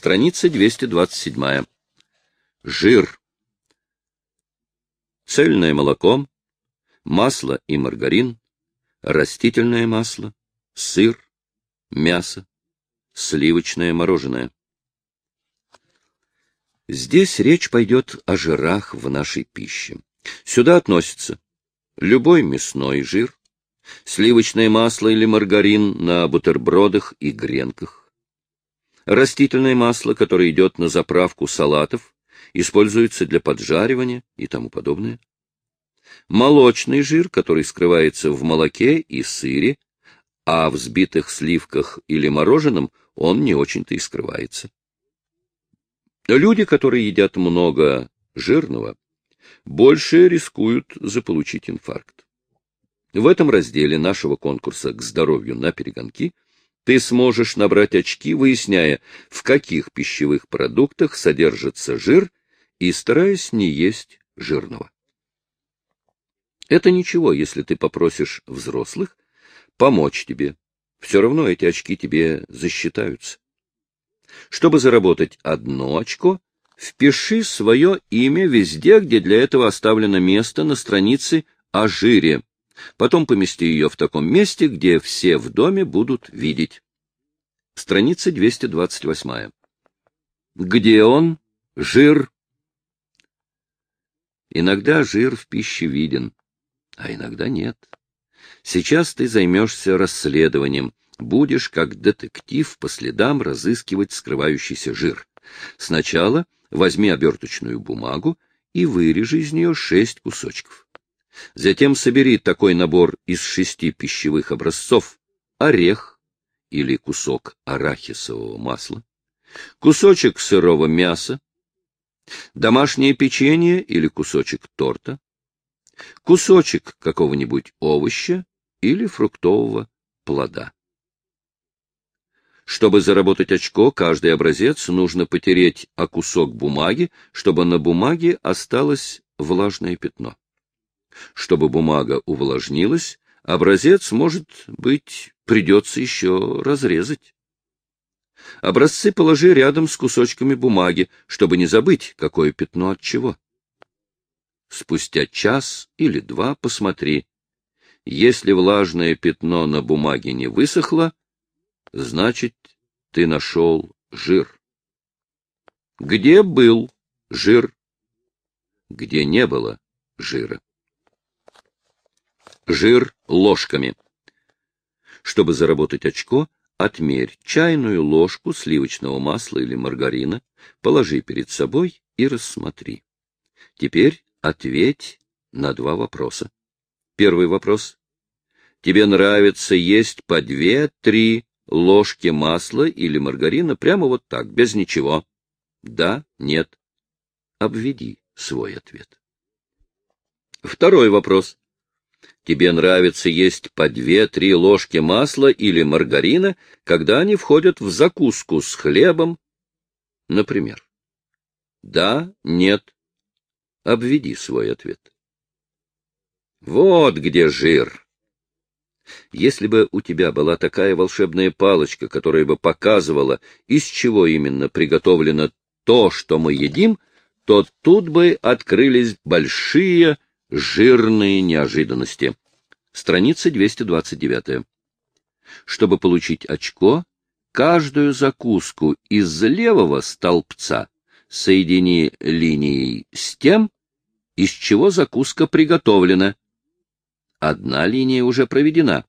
Страница 227. Жир. Цельное молоко, масло и маргарин, растительное масло, сыр, мясо, сливочное мороженое. Здесь речь пойдет о жирах в нашей пище. Сюда относится любой мясной жир, сливочное масло или маргарин на бутербродах и гренках, растительное масло, которое идет на заправку салатов, используется для поджаривания и тому подобное, молочный жир, который скрывается в молоке и сыре, а в взбитых сливках или мороженом он не очень-то и скрывается. Люди, которые едят много жирного, больше рискуют заполучить инфаркт. В этом разделе нашего конкурса к здоровью на перегонки ты сможешь набрать очки, выясняя, в каких пищевых продуктах содержится жир и стараясь не есть жирного. Это ничего, если ты попросишь взрослых помочь тебе. Все равно эти очки тебе засчитаются. Чтобы заработать одно очко, впиши свое имя везде, где для этого оставлено место на странице о жире. Потом помести ее в таком месте, где все в доме будут видеть. Страница 228. Где он? Жир. Иногда жир в пище виден, а иногда нет. Сейчас ты займешься расследованием, будешь, как детектив, по следам разыскивать скрывающийся жир. Сначала возьми оберточную бумагу и вырежи из нее шесть кусочков. Затем собери такой набор из шести пищевых образцов орех или кусок арахисового масла, кусочек сырого мяса, домашнее печенье или кусочек торта, кусочек какого-нибудь овоща или фруктового плода. Чтобы заработать очко, каждый образец нужно потереть о кусок бумаги, чтобы на бумаге осталось влажное пятно. Чтобы бумага увлажнилась, образец, может быть, придется еще разрезать. Образцы положи рядом с кусочками бумаги, чтобы не забыть, какое пятно от чего. Спустя час или два посмотри. Если влажное пятно на бумаге не высохло, значит, ты нашел жир. Где был жир? Где не было жира? Жир ложками. Чтобы заработать очко, отмерь чайную ложку сливочного масла или маргарина, положи перед собой и рассмотри. Теперь ответь на два вопроса. Первый вопрос. Тебе нравится есть по две-три ложки масла или маргарина прямо вот так, без ничего? Да, нет. Обведи свой ответ. Второй вопрос. Тебе нравится есть по две-три ложки масла или маргарина, когда они входят в закуску с хлебом, например? Да, нет. Обведи свой ответ. Вот где жир. Если бы у тебя была такая волшебная палочка, которая бы показывала, из чего именно приготовлено то, что мы едим, то тут бы открылись большие жирные неожиданности. Страница 229. Чтобы получить очко, каждую закуску из левого столбца соедини линией с тем, из чего закуска приготовлена, Одна линия уже проведена.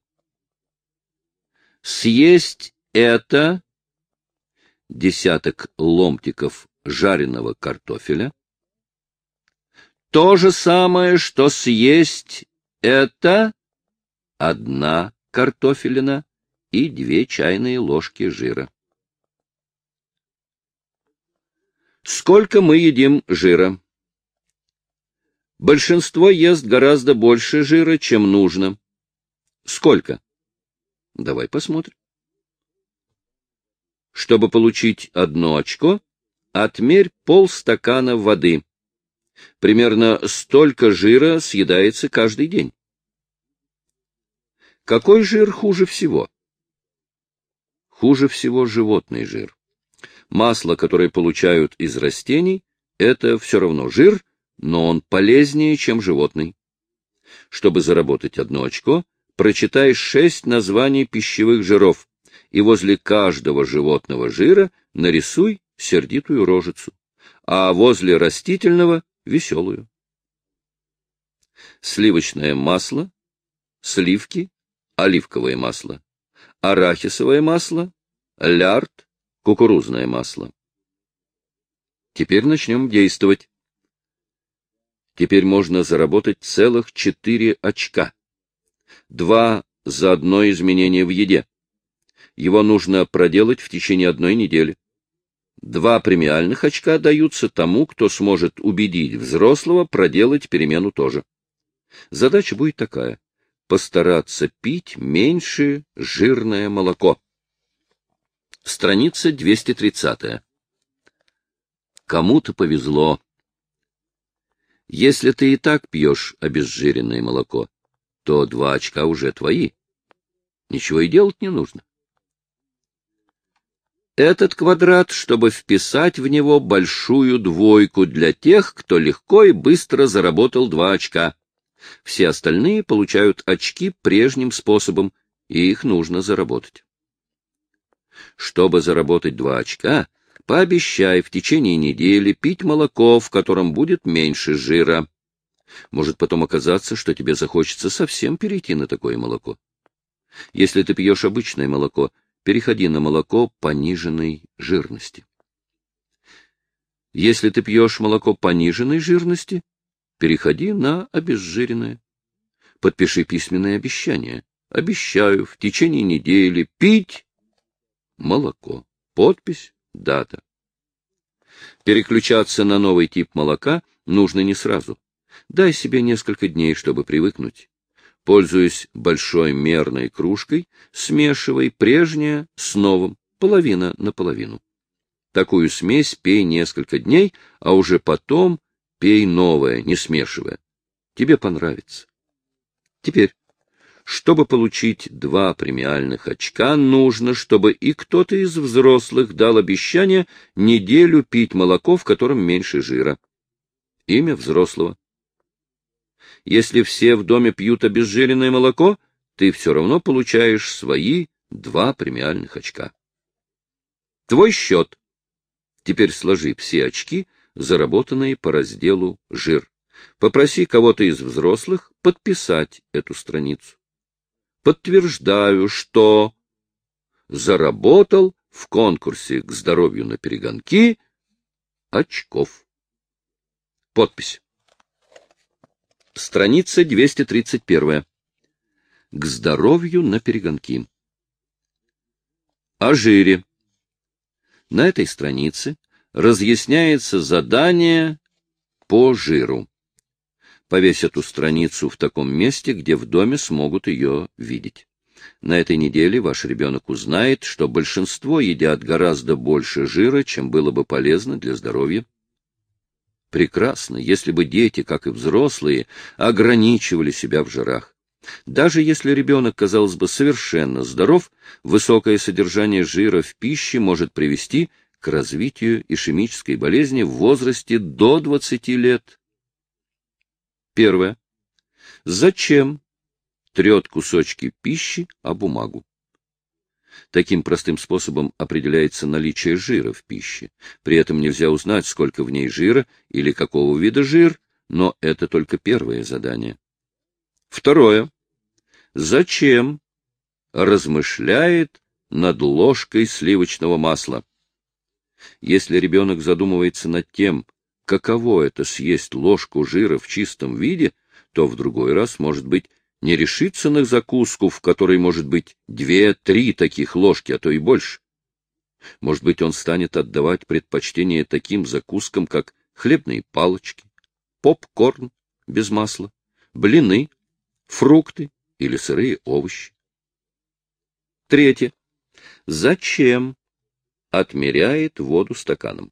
Съесть это десяток ломтиков жареного картофеля. То же самое, что съесть это одна картофелина и две чайные ложки жира. Сколько мы едим жира? Большинство ест гораздо больше жира, чем нужно. Сколько? Давай посмотрим. Чтобы получить одно очко, отмерь полстакана воды. Примерно столько жира съедается каждый день. Какой жир хуже всего? Хуже всего животный жир. Масло, которое получают из растений, это все равно жир, но он полезнее, чем животный. Чтобы заработать одно очко, прочитай шесть названий пищевых жиров, и возле каждого животного жира нарисуй сердитую рожицу, а возле растительного — веселую. Сливочное масло, сливки, оливковое масло, арахисовое масло, лярд, кукурузное масло. Теперь начнем действовать. Теперь можно заработать целых четыре очка. Два за одно изменение в еде. Его нужно проделать в течение одной недели. Два премиальных очка даются тому, кто сможет убедить взрослого проделать перемену тоже. Задача будет такая — постараться пить меньше жирное молоко. Страница 230. Кому-то повезло. Если ты и так пьешь обезжиренное молоко, то два очка уже твои. Ничего и делать не нужно. Этот квадрат, чтобы вписать в него большую двойку для тех, кто легко и быстро заработал два очка. Все остальные получают очки прежним способом, и их нужно заработать. Чтобы заработать два очка, пообещай в течение недели пить молоко, в котором будет меньше жира. Может потом оказаться, что тебе захочется совсем перейти на такое молоко. Если ты пьешь обычное молоко, переходи на молоко пониженной жирности. Если ты пьешь молоко пониженной жирности, переходи на обезжиренное. Подпиши письменное обещание. Обещаю в течение недели пить молоко. Подпись, дата. Переключаться на новый тип молока нужно не сразу. Дай себе несколько дней, чтобы привыкнуть. Пользуясь большой мерной кружкой, смешивай прежнее с новым, половина на половину. Такую смесь пей несколько дней, а уже потом пей новое, не смешивая. Тебе понравится. Теперь чтобы получить два премиальных очка, нужно, чтобы и кто-то из взрослых дал обещание неделю пить молоко, в котором меньше жира. Имя взрослого. Если все в доме пьют обезжиренное молоко, ты все равно получаешь свои два премиальных очка. Твой счет. Теперь сложи все очки, заработанные по разделу «Жир». Попроси кого-то из взрослых подписать эту страницу подтверждаю, что заработал в конкурсе к здоровью на перегонки очков. Подпись. Страница 231. К здоровью на перегонки. О жире. На этой странице разъясняется задание по жиру. Повесь эту страницу в таком месте, где в доме смогут ее видеть. На этой неделе ваш ребенок узнает, что большинство едят гораздо больше жира, чем было бы полезно для здоровья. Прекрасно, если бы дети, как и взрослые, ограничивали себя в жирах. Даже если ребенок, казалось бы, совершенно здоров, высокое содержание жира в пище может привести к развитию ишемической болезни в возрасте до 20 лет. Первое. Зачем трет кусочки пищи о бумагу? Таким простым способом определяется наличие жира в пище. При этом нельзя узнать, сколько в ней жира или какого вида жир, но это только первое задание. Второе. Зачем размышляет над ложкой сливочного масла? Если ребенок задумывается над тем, каково это съесть ложку жира в чистом виде, то в другой раз, может быть, не решиться на закуску, в которой может быть две-три таких ложки, а то и больше. Может быть, он станет отдавать предпочтение таким закускам, как хлебные палочки, попкорн без масла, блины, фрукты или сырые овощи. Третье. Зачем отмеряет воду стаканом?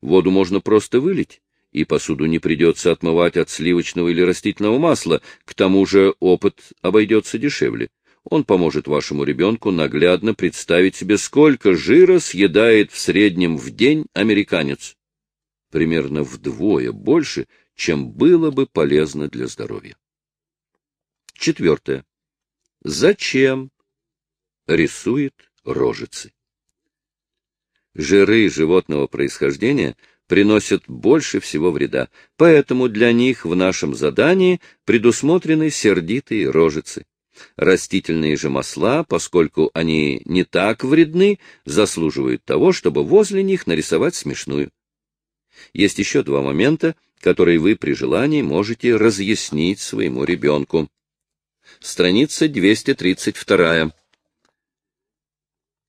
Воду можно просто вылить, и посуду не придется отмывать от сливочного или растительного масла, к тому же опыт обойдется дешевле. Он поможет вашему ребенку наглядно представить себе, сколько жира съедает в среднем в день американец. Примерно вдвое больше, чем было бы полезно для здоровья. Четвертое. Зачем рисует рожицы? Жиры животного происхождения приносят больше всего вреда, поэтому для них в нашем задании предусмотрены сердитые рожицы. Растительные же масла, поскольку они не так вредны, заслуживают того, чтобы возле них нарисовать смешную. Есть еще два момента, которые вы при желании можете разъяснить своему ребенку. Страница 232.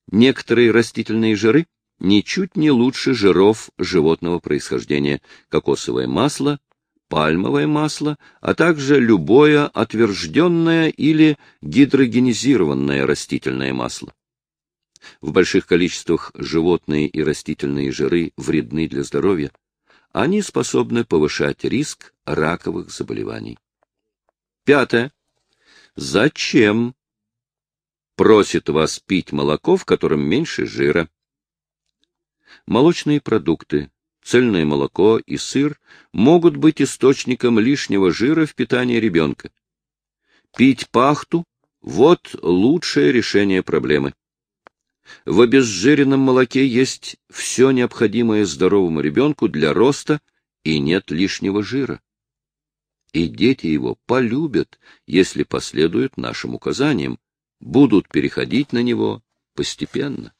Некоторые растительные жиры ничуть не лучше жиров животного происхождения, кокосовое масло, пальмовое масло, а также любое отвержденное или гидрогенизированное растительное масло. В больших количествах животные и растительные жиры вредны для здоровья. Они способны повышать риск раковых заболеваний. Пятое. Зачем просит вас пить молоко, в котором меньше жира? Молочные продукты, цельное молоко и сыр могут быть источником лишнего жира в питании ребенка. Пить пахту – вот лучшее решение проблемы. В обезжиренном молоке есть все необходимое здоровому ребенку для роста и нет лишнего жира. И дети его полюбят, если последуют нашим указаниям, будут переходить на него постепенно.